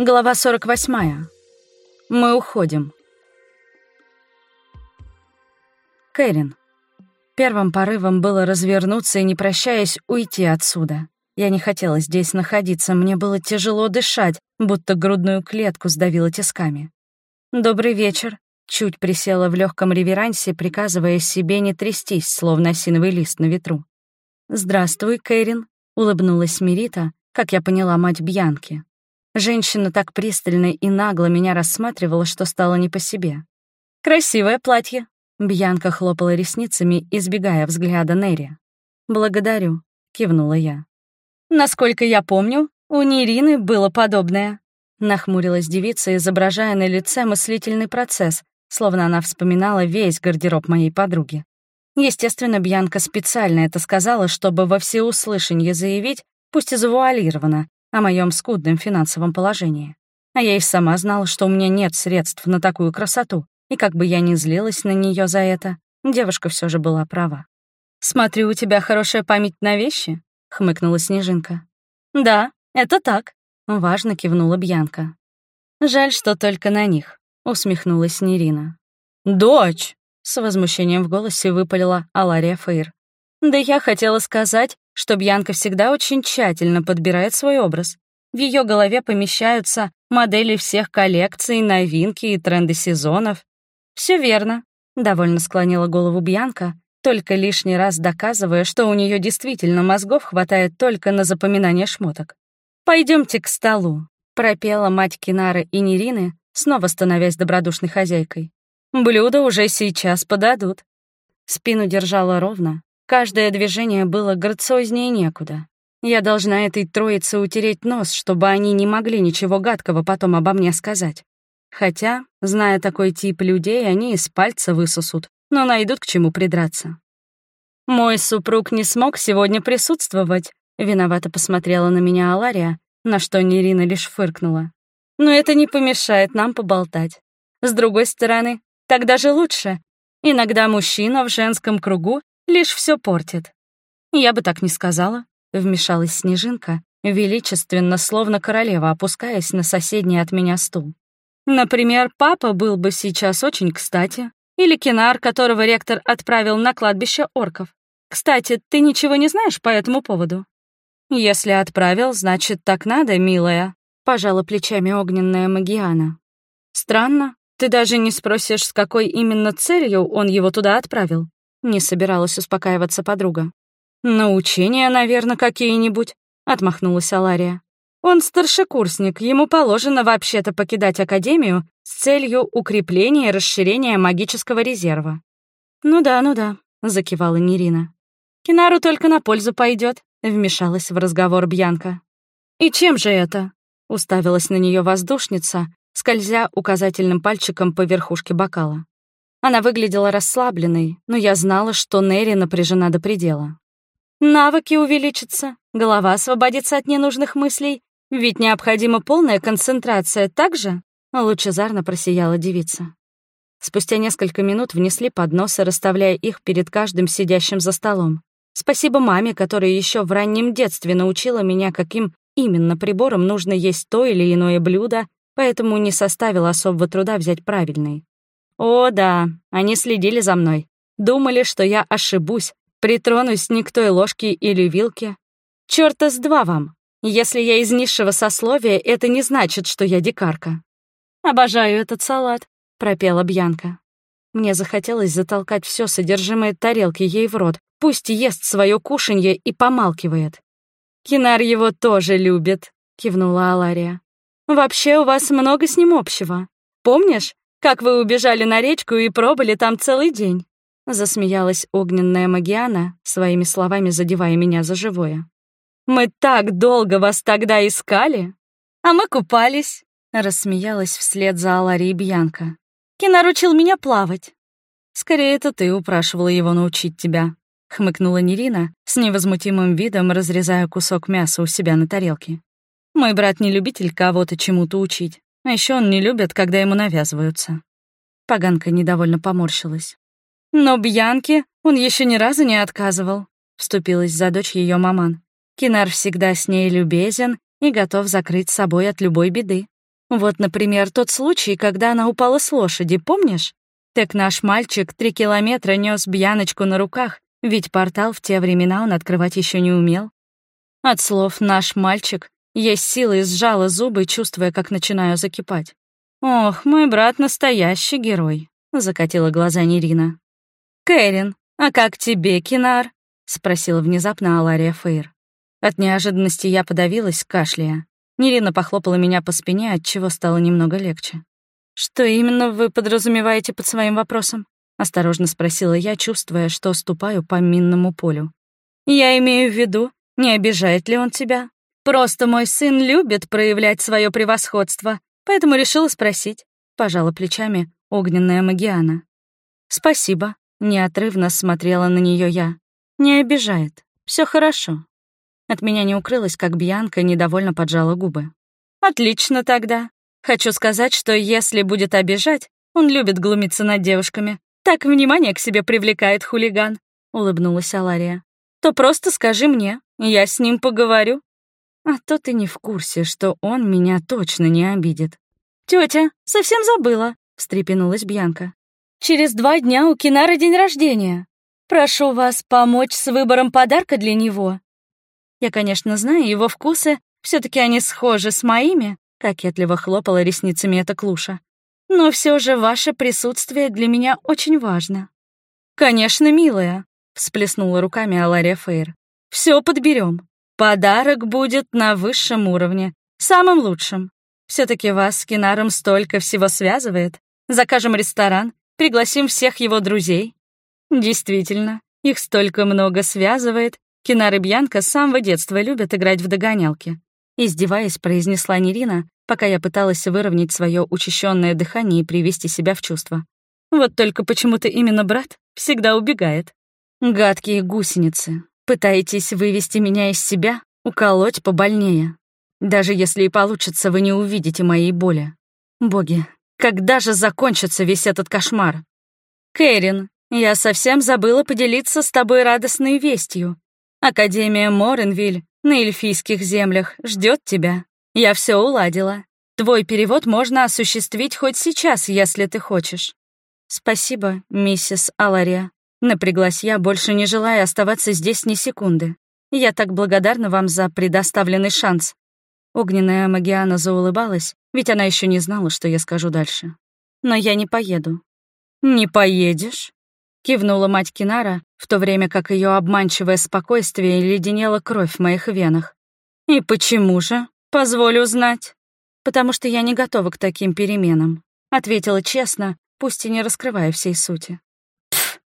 Глава 48. Мы уходим. Кэрин. Первым порывом было развернуться и, не прощаясь, уйти отсюда. Я не хотела здесь находиться, мне было тяжело дышать, будто грудную клетку сдавило тисками. «Добрый вечер», — чуть присела в легком реверансе, приказывая себе не трястись, словно осиновый лист на ветру. «Здравствуй, Кэрин», — улыбнулась Мирита, как я поняла мать Бьянки. Женщина так пристально и нагло меня рассматривала, что стало не по себе. «Красивое платье!» Бьянка хлопала ресницами, избегая взгляда Нерри. «Благодарю», — кивнула я. «Насколько я помню, у Нерины было подобное», — нахмурилась девица, изображая на лице мыслительный процесс, словно она вспоминала весь гардероб моей подруги. Естественно, Бьянка специально это сказала, чтобы во всеуслышание заявить, пусть и завуалированно, о моем скудном финансовом положении. А я и сама знала, что у меня нет средств на такую красоту, и как бы я ни злилась на нее за это, девушка все же была права. «Смотрю, у тебя хорошая память на вещи», — хмыкнула Снежинка. «Да, это так», — важно кивнула Бьянка. «Жаль, что только на них», — усмехнулась Нерина. «Дочь!» — с возмущением в голосе выпалила Алария Фейр. «Да я хотела сказать, что Бьянка всегда очень тщательно подбирает свой образ. В ее голове помещаются модели всех коллекций, новинки и тренды сезонов. Все верно», — довольно склонила голову Бьянка, только лишний раз доказывая, что у нее действительно мозгов хватает только на запоминание шмоток. Пойдемте к столу», — пропела мать Кинары и Нерины, снова становясь добродушной хозяйкой. «Блюда уже сейчас подадут». Спину держала ровно, Каждое движение было грациознее некуда. Я должна этой троице утереть нос, чтобы они не могли ничего гадкого потом обо мне сказать. Хотя, зная такой тип людей, они из пальца высосут, но найдут к чему придраться. «Мой супруг не смог сегодня присутствовать», — виновато посмотрела на меня Алария, на что Нерина лишь фыркнула. «Но это не помешает нам поболтать. С другой стороны, так даже лучше. Иногда мужчина в женском кругу лишь все портит. Я бы так не сказала, вмешалась Снежинка, величественно, словно королева, опускаясь на соседний от меня стул. Например, папа был бы сейчас очень кстати, или кинар, которого ректор отправил на кладбище орков. Кстати, ты ничего не знаешь по этому поводу? Если отправил, значит, так надо, милая, пожала плечами огненная Магиана. Странно, ты даже не спросишь, с какой именно целью он его туда отправил. Не собиралась успокаиваться подруга. «Научения, наверное, какие-нибудь», — отмахнулась Алария. «Он старшекурсник, ему положено вообще-то покидать Академию с целью укрепления и расширения магического резерва». «Ну да, ну да», — закивала Нерина. «Кинару только на пользу пойдет, вмешалась в разговор Бьянка. «И чем же это?» — уставилась на нее воздушница, скользя указательным пальчиком по верхушке бокала. Она выглядела расслабленной, но я знала, что Нерри напряжена до предела. Навыки увеличатся, голова освободится от ненужных мыслей, ведь необходима полная концентрация, так же? Лучезарно просияла девица. Спустя несколько минут внесли подносы, расставляя их перед каждым сидящим за столом. Спасибо маме, которая еще в раннем детстве научила меня, каким именно прибором нужно есть то или иное блюдо, поэтому не составило особого труда взять правильный. О, да, они следили за мной. Думали, что я ошибусь, притронусь не к той ложке или вилке. Чёрта с два вам. Если я из низшего сословия, это не значит, что я дикарка. «Обожаю этот салат», — пропела Бьянка. Мне захотелось затолкать все содержимое тарелки ей в рот. Пусть ест свое кушанье и помалкивает. «Кинар его тоже любит», — кивнула Алария. «Вообще у вас много с ним общего. Помнишь, как вы убежали на речку и пробыли там целый день?» Засмеялась огненная Магиана, своими словами задевая меня за живое. «Мы так долго вас тогда искали, а мы купались!» Рассмеялась вслед за Аларией Бьянка. «Кинар учил меня плавать!» «Скорее, это ты упрашивала его научить тебя», — хмыкнула Нерина, с невозмутимым видом разрезая кусок мяса у себя на тарелке. «Мой брат не любитель кого-то чему-то учить. А еще он не любит, когда ему навязываются. Поганка недовольно поморщилась. Но Бьянке он еще ни разу не отказывал, вступилась за дочь ее маман. Кинар всегда с ней любезен и готов закрыть собой от любой беды. Вот, например, тот случай, когда она упала с лошади, помнишь? Так наш мальчик три километра нес Бьяночку на руках, ведь портал в те времена он открывать еще не умел. От слов «наш мальчик» я с силой сжала зубы, чувствуя, как начинаю закипать. «Ох, мой брат настоящий герой», — закатила глаза Нерина. «Кэрин, а как тебе, Кинар?» — спросила внезапно Алария Фейр. От неожиданности я подавилась, кашляя. Нерина похлопала меня по спине, от чего стало немного легче. «Что именно вы подразумеваете под своим вопросом?» — осторожно спросила я, чувствуя, что ступаю по минному полю. «Я имею в виду, не обижает ли он тебя? Просто мой сын любит проявлять свое превосходство, поэтому решила спросить», — пожала плечами огненная Магиана. «Спасибо», — неотрывно смотрела на нее я. «Не обижает. Все хорошо». От меня не укрылось, как Бьянка недовольно поджала губы. «Отлично тогда. Хочу сказать, что если будет обижать, он любит глумиться над девушками. Так внимание к себе привлекает хулиган», — улыбнулась Алария. «То просто скажи мне, я с ним поговорю». А то ты не в курсе, что он меня точно не обидит. Тетя, совсем забыла», — встрепенулась Бьянка. «Через два дня у Кинара день рождения. Прошу вас помочь с выбором подарка для него. Я, конечно, знаю его вкусы, все таки они схожи с моими, кокетливо хлопала ресницами эта клуша. Но все же ваше присутствие для меня очень важно. Конечно, милая, всплеснула руками Алария Фейр. Все подберем. Подарок будет на высшем уровне, самым лучшим. все таки вас с Кинаром столько всего связывает. Закажем ресторан, пригласим всех его друзей. Действительно, их столько много связывает, Кинар и Бьянка с самого детства любят играть в догонялки. Издеваясь, произнесла Нерина, пока я пыталась выровнять свое учащенное дыхание и привести себя в чувство. Вот только почему-то именно брат всегда убегает. Гадкие гусеницы. Пытаетесь вывести меня из себя, уколоть побольнее. Даже если и получится, вы не увидите моей боли. Боги, когда же закончится весь этот кошмар? Кэрин, я совсем забыла поделиться с тобой радостной вестью. Академия Моренвиль на эльфийских землях ждет тебя. Я все уладила. Твой перевод можно осуществить хоть сейчас, если ты хочешь. Спасибо, миссис Алария. Напряглась я, больше не желая оставаться здесь ни секунды. Я так благодарна вам за предоставленный шанс. Огненная Магиана заулыбалась, ведь она еще не знала, что я скажу дальше. Но я не поеду. «Не поедешь?» Кивнула мать Кинара, в то время как ее обманчивое спокойствие леденело кровь в моих венах. «И почему же? Позволю узнать». «Потому что я не готова к таким переменам», — ответила честно, пусть и не раскрывая всей сути.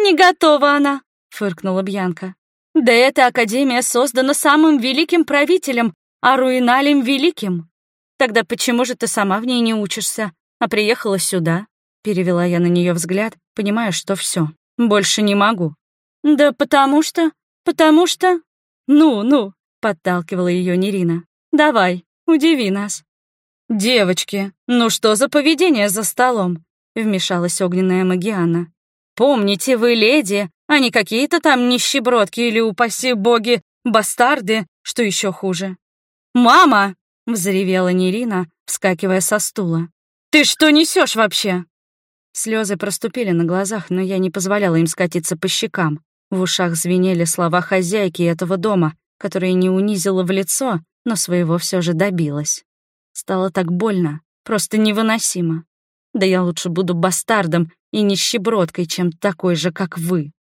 «Пф, не готова она», — фыркнула Бьянка. «Да эта академия создана самым великим правителем, Аруиналем Великим. Тогда почему же ты сама в ней не учишься, а приехала сюда?» Перевела я на нее взгляд, понимая, что все. Больше не могу. Да потому что... Потому что... Ну, ну, подталкивала ее Нерина. Давай, удиви нас. Девочки, ну что за поведение за столом? Вмешалась огненная Магиана. Помните, вы леди, а не какие-то там нищебродки или, упаси боги, бастарды, что еще хуже. «Мама!» — взревела Нерина, вскакивая со стула. «Ты что несешь вообще?» Слезы проступили на глазах, но я не позволяла им скатиться по щекам. В ушах звенели слова хозяйки этого дома, которая не унизила в лицо, но своего все же добилась. Стало так больно, просто невыносимо. Да я лучше буду бастардом и нищебродкой, чем такой же, как вы.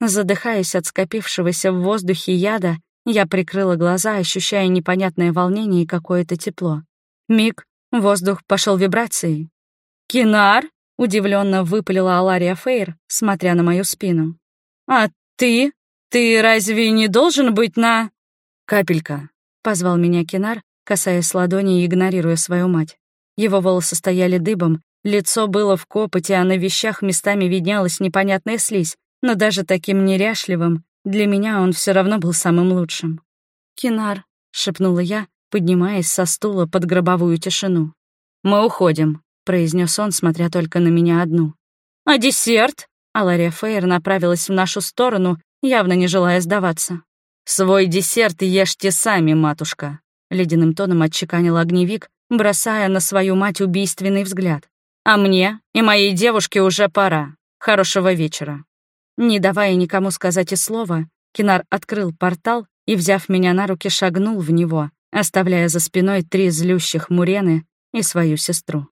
Задыхаясь от скопившегося в воздухе яда, я прикрыла глаза, ощущая непонятное волнение и какое-то тепло. Миг, воздух пошел вибрацией. «Кинар?» Удивленно выпалила Алария Фейр, смотря на мою спину. «А ты? Ты разве не должен быть на...» «Капелька», — позвал меня Кинар, касаясь ладони и игнорируя свою мать. Его волосы стояли дыбом, лицо было в копоте, а на вещах местами виднелась непонятная слизь, но даже таким неряшливым для меня он все равно был самым лучшим. «Кинар», — шепнула я, поднимаясь со стула под гробовую тишину. «Мы уходим», — произнес он, смотря только на меня одну. «А десерт?» Алария Фейер направилась в нашу сторону, явно не желая сдаваться. «Свой десерт ешьте сами, матушка», — ледяным тоном отчеканил огневик, бросая на свою мать убийственный взгляд. «А мне и моей девушке уже пора. Хорошего вечера». Не давая никому сказать и слова, Кинар открыл портал и, взяв меня на руки, шагнул в него, оставляя за спиной три злющих мурены и свою сестру.